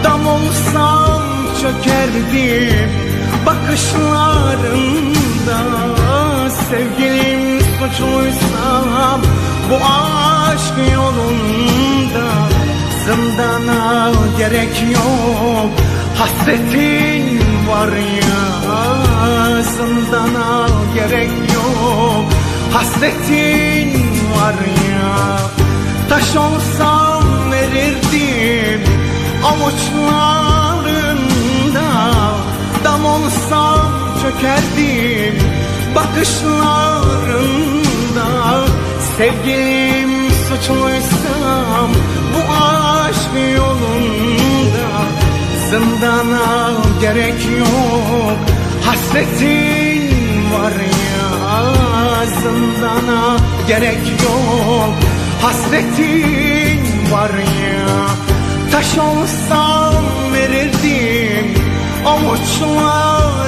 Dam olsam çökerdim bakışlarında Sevgilim suçluysam bu aşk yolunda Zindana gerek yok. Hasretin var ya Zindana gerek yok. Hasretin var ya Taş olsam verirdim. Avuçlarında Dam olsam çökerdim. Bakışlarında Sevgilim suçluysam Bu aşk yolunda. Zindana gerek yok Hasretin var ya. Zindana gerek yok Hasretin var ya. Taş olsam verirdim Avuçlarında.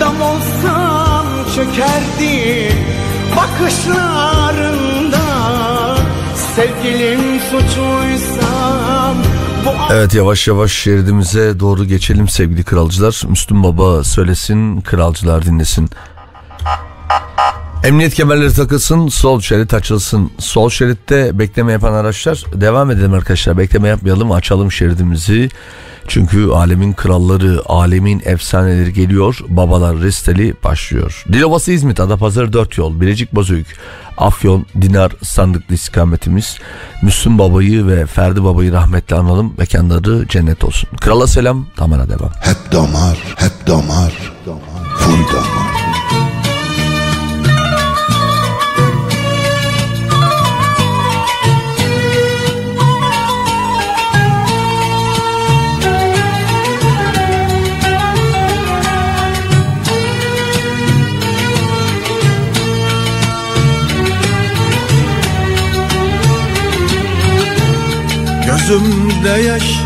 Dam olsam çökerdim Bakışlarında Sevgilim suçluysam bu Evet yavaş yavaş şeridimize doğru geçelim sevgili kralcılar. Müslüm Baba söylesin, kralcılar dinlesin. Emniyet kemerleri takılsın, sol şerit açılsın. Sol şeritte bekleme yapan araçlar devam edelim arkadaşlar. Bekleme yapmayalım, açalım şeridimizi. Çünkü alemin kralları, alemin efsaneleri geliyor. Babalar resteli başlıyor. Dilovası İzmit, Adapazarı 4 yol, Bilecik Bozüyük, Afyon, Dinar sandıklı istikametimiz. Müslüm Baba'yı ve Ferdi Baba'yı rahmetle analım. Mekanları cennet olsun. Krala selam, Tamer'a devam. Hep damar, hep damar, full damar. Gözümde yaş,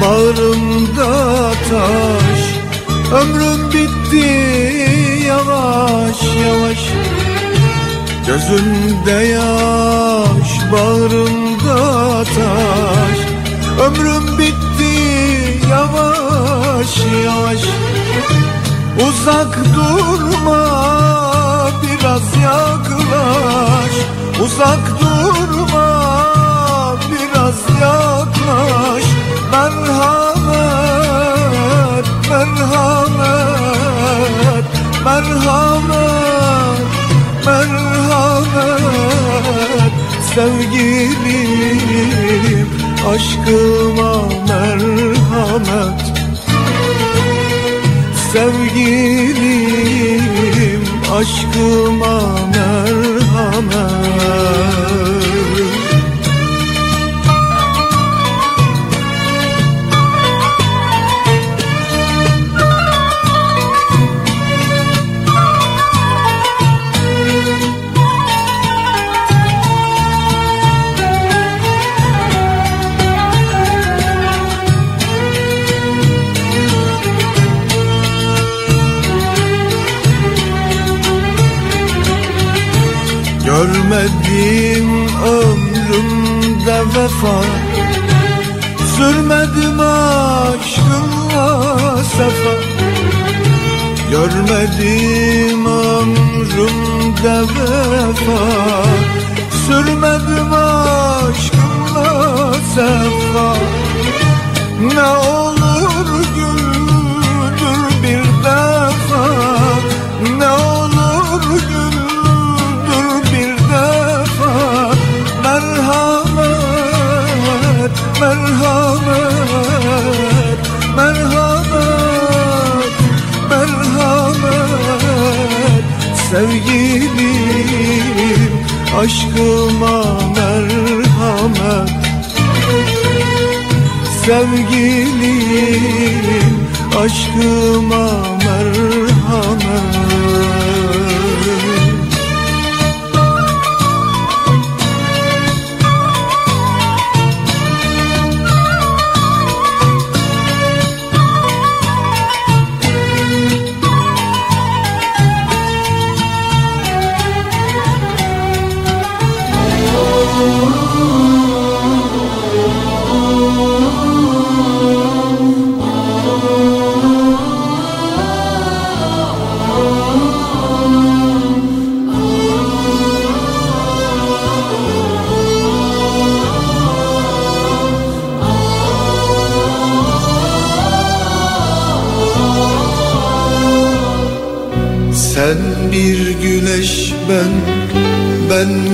bağrımda taş. Ömrüm bitti yavaş yavaş. Gözümde yaş, bağrımda taş. Ömrüm bitti yavaş yavaş. Uzak durma biraz yaklaş. Uzak durma biraz yaklaş Merhamet, merhamet, merhamet, merhamet Sevgilim, aşkıma merhamet. Sevgilim, aşkıma merhamet vefa Sürmedim aşkınla sefa Görmedim ömrümde vefa. Sürmedim aşkınla sefa Ne olur Merhamet, merhamet, merhamet, Sevgilim aşkıma merhamet. Sevgilim aşkıma merhamet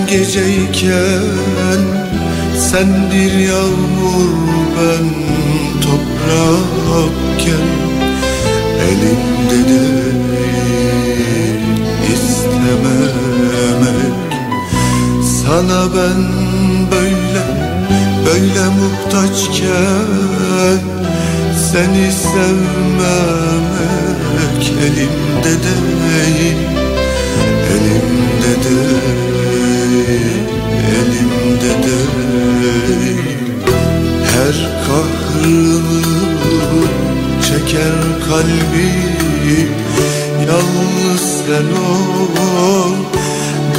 geceyken Sen bir yağmur ben toprakken. Elimde değil istememek Sana ben böyle böyle muhtaçken Seni sevmemek elimde sen ol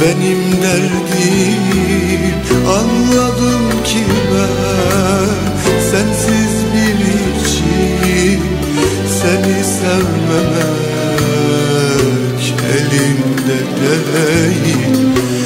benim derdim. Anladım ki ben sensiz bir hiçim Seni sevmemek elimde değil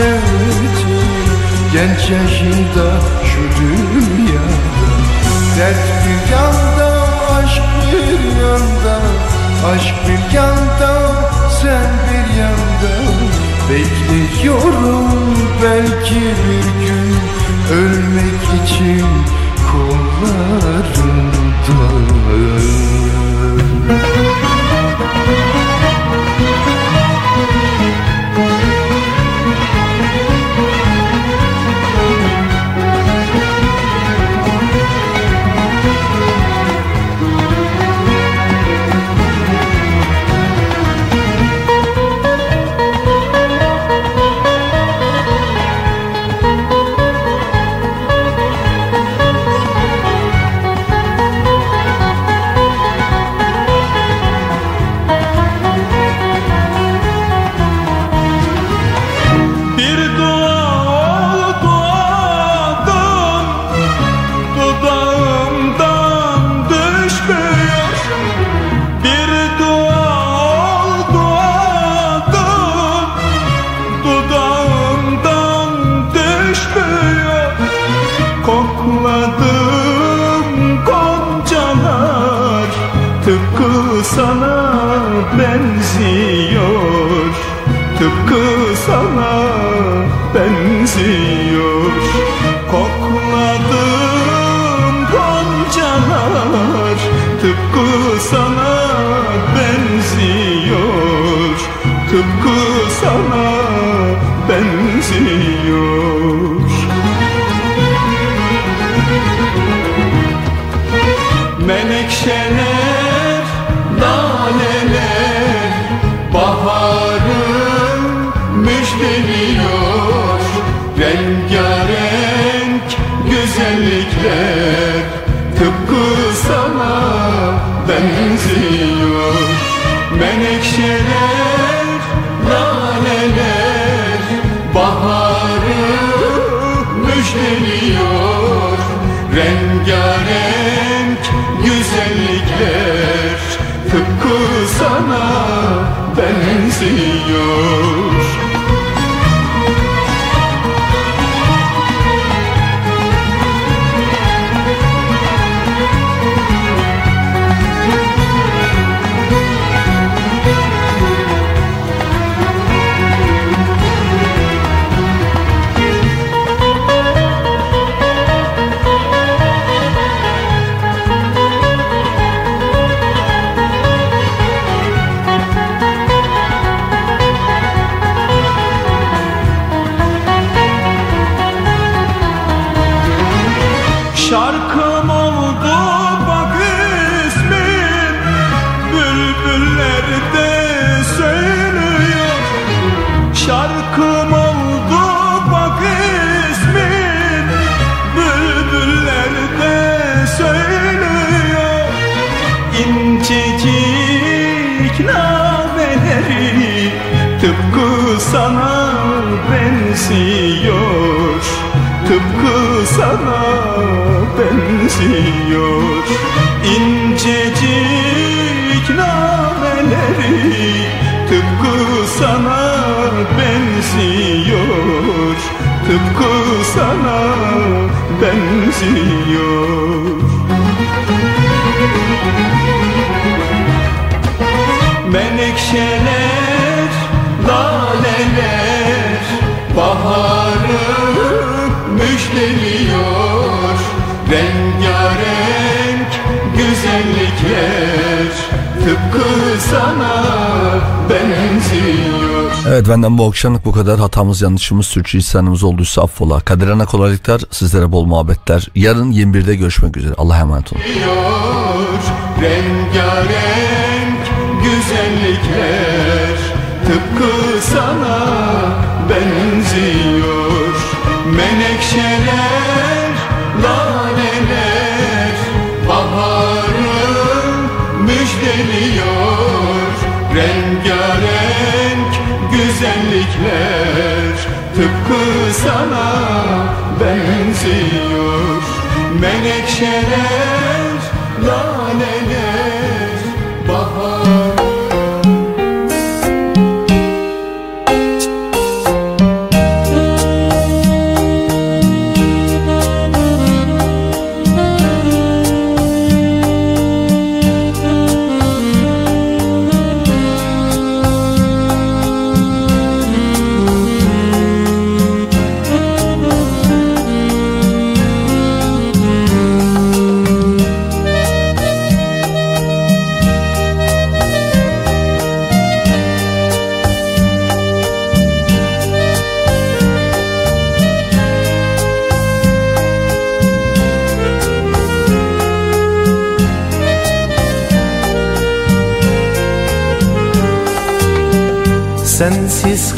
hasretim Genç yaşında şu dünyada Dert bir yanda, aşk bir yanda. Aşk bir yanda, sen bir yanda. Bekliyorum belki bir gün Ölmek için kollarında Müzik benziyor. Tıpkı sana benziyor. Menekşeler, laleler Baharı müjdeliyor. Rengarenk güzellikler Tıpkı sana benziyor Evet benden bu akşamlık bu kadar. Hatamız yanlışımız sürçülisanımız olduysa affola. Kaderine kolaylıklar sizlere bol muhabbetler. Yarın 21'de görüşmek üzere. Allah'a emanet olun. Rengarenk güzellikler Tıpkı sana benziyor Menekşeler, laleler güzellikler. Tıpkı sana benziyor. Menekşeler,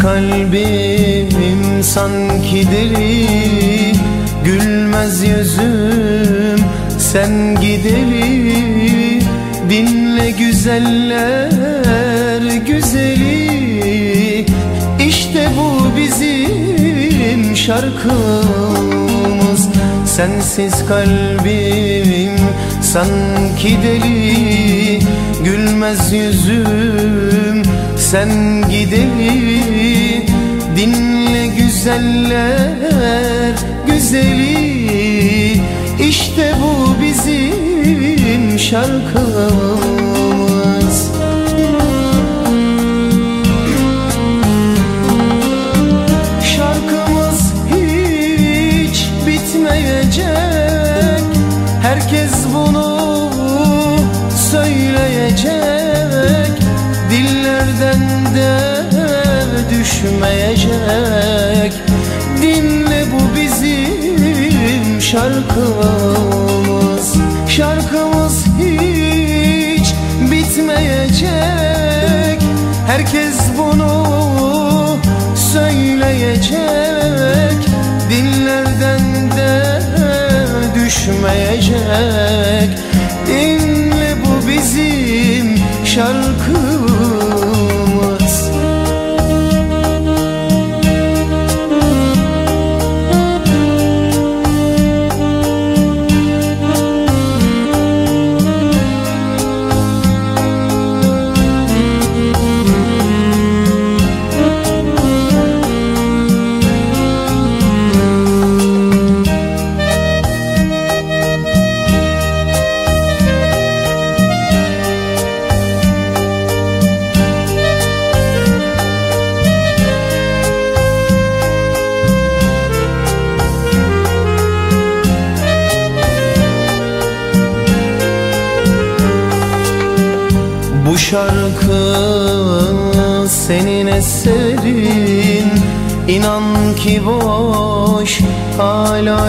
Sensiz kalbim sanki deli Gülmez yüzüm sen gideli Dinle güzeller güzeli. İşte bu bizim şarkımız. Sensiz kalbim sanki deli. Gülmez yüzüm sen gideli Dinle güzeller güzeli. İşte bu bizim şarkımız de düşmeyecek. Dinle bu bizim şarkımız. Şarkımız hiç bitmeyecek. Herkes bunu söyleyecek. Dinlerden de düşmeyecek. Dinle bu bizim şarkımız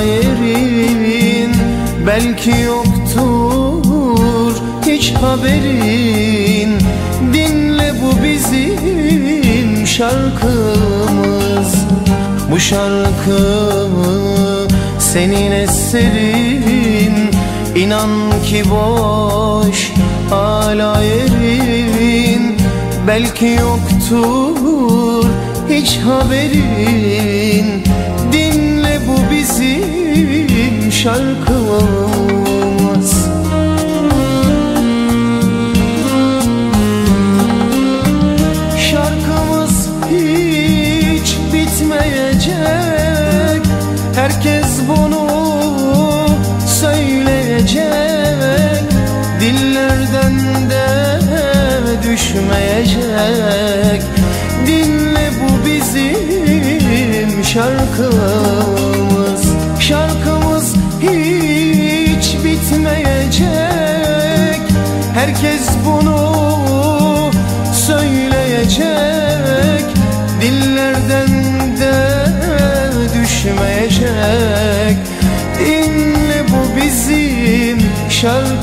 yerin Belki yoktur hiç haberin. Dinle bu bizim şarkımız. Bu şarkı senin eserin. İnan ki boş hala yerin. Belki yoktur hiç haberin bizim şarkımız Şarkımız hiç bitmeyecek. Herkes bunu söyleyecek. Dillerden de düşmeyecek. Dinle bu bizim şarkımız Herkes bunu söyleyecek. Dillerden de düşmeyecek. Dinle bu bizim şarkımız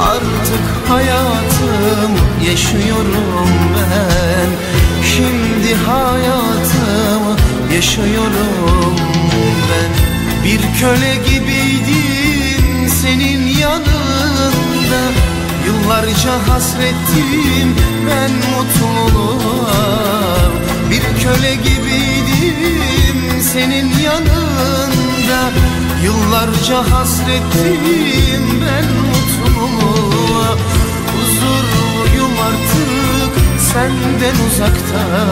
Artık hayatımı yaşıyorum ben. Şimdi hayatımı yaşıyorum ben. Bir köle gibiydim senin yanında. Yıllarca hasrettim ben mutluluğa. Bir köle gibiydim senin yanında Yıllarca hasrettim ben mutluluğa. Huzurluyum artık senden uzakta?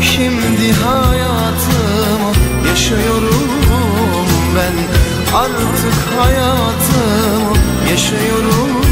Şimdi hayatımı yaşıyorum ben. Artık hayatımı yaşıyorum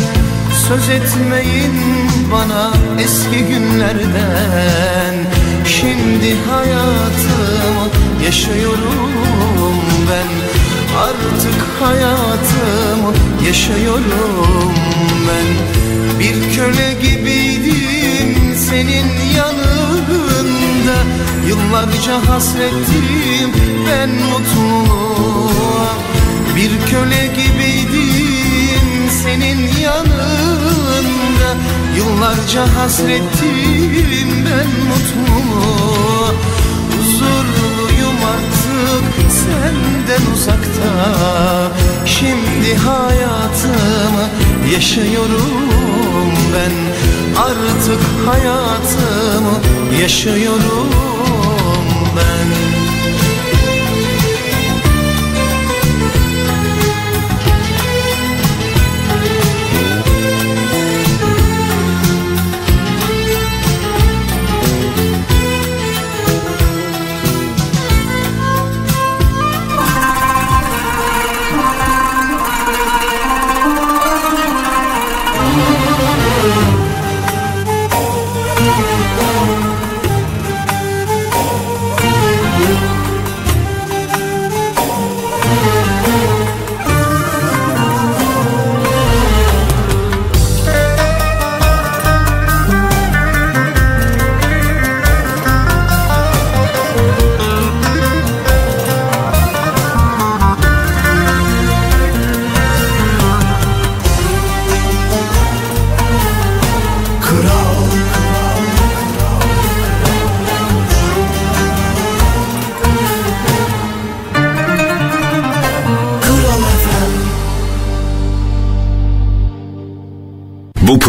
Söz etmeyin bana eski günlerden. Şimdi hayatımı yaşıyorum ben. Artık hayatımı yaşıyorum ben. Bir köle gibiydim senin yanında. Yıllarca hasrettim ben mutluluğa. Bir köle gibiydim senin yanında. Yıllarca hasrettim ben mutluluğa Huzurluyum artık senden uzakta. Şimdi hayatımı yaşıyorum ben. Artık hayatımı yaşıyorum ben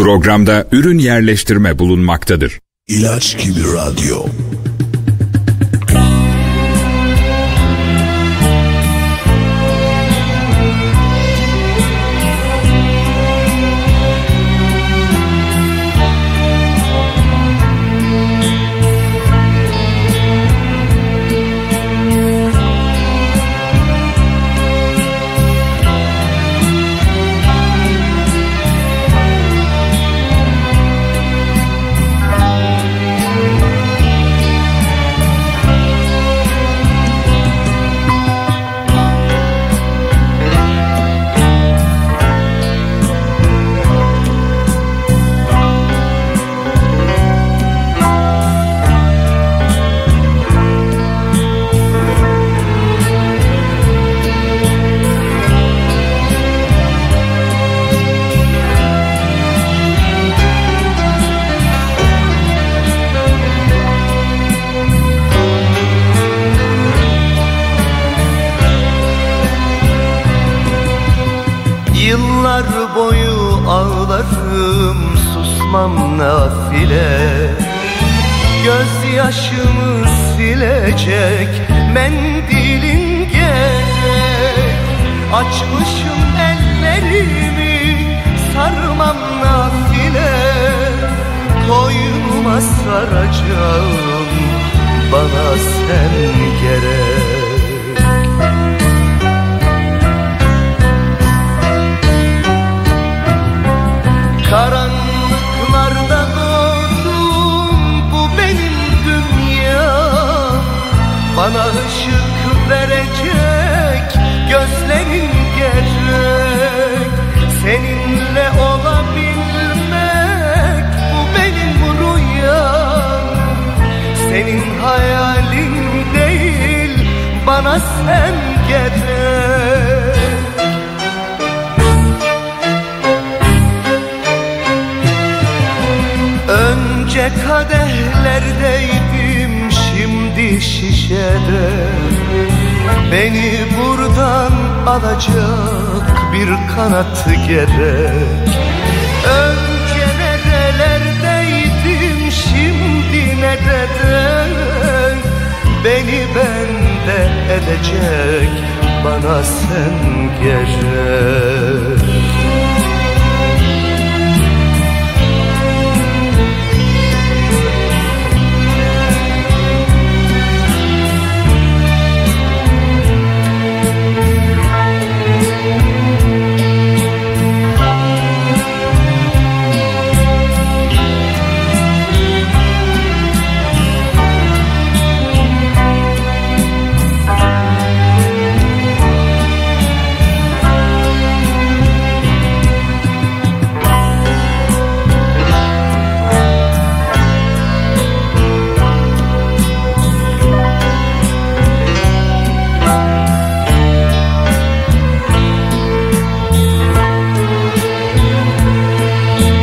programda ürün yerleştirme bulunmaktadır. İlaç gibi radyo.